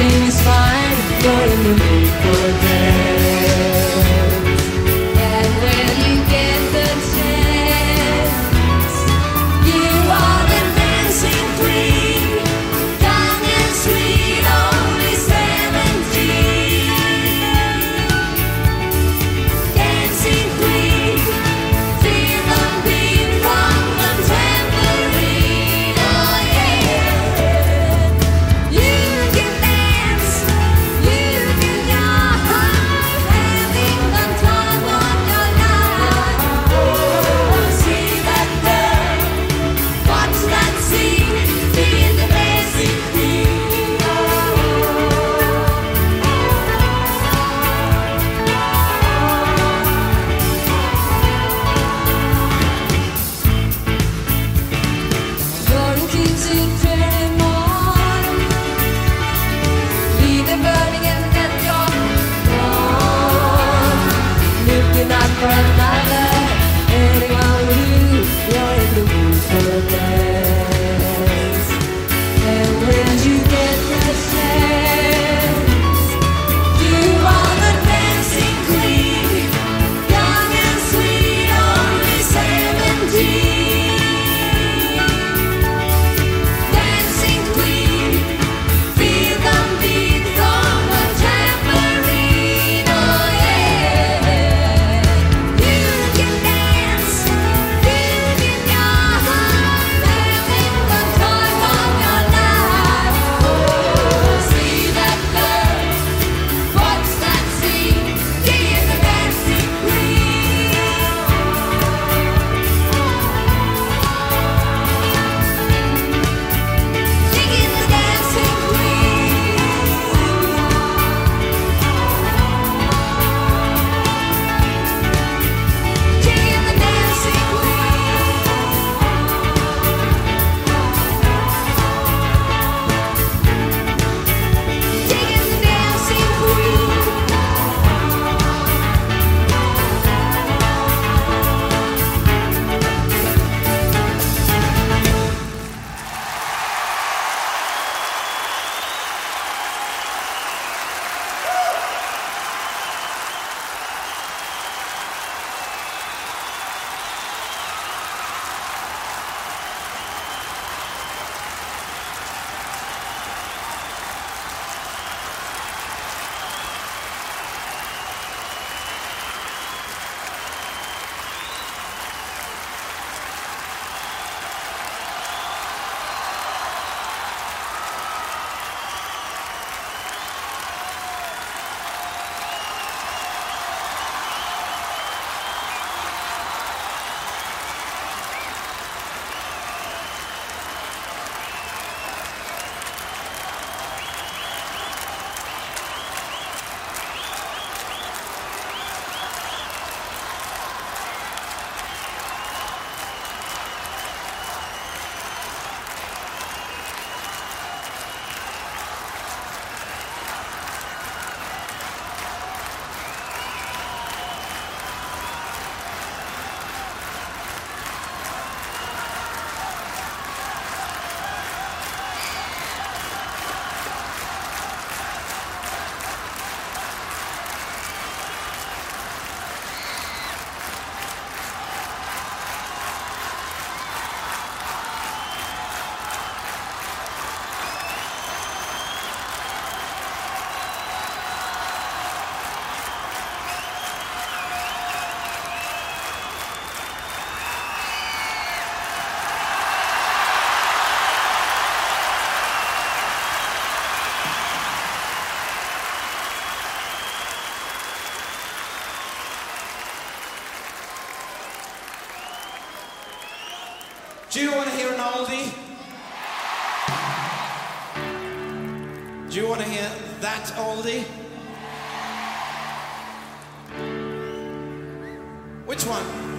everything is fine. You're in the mood for a dance. Do you want to hear an oldie? Do you want to hear that oldie? Which one?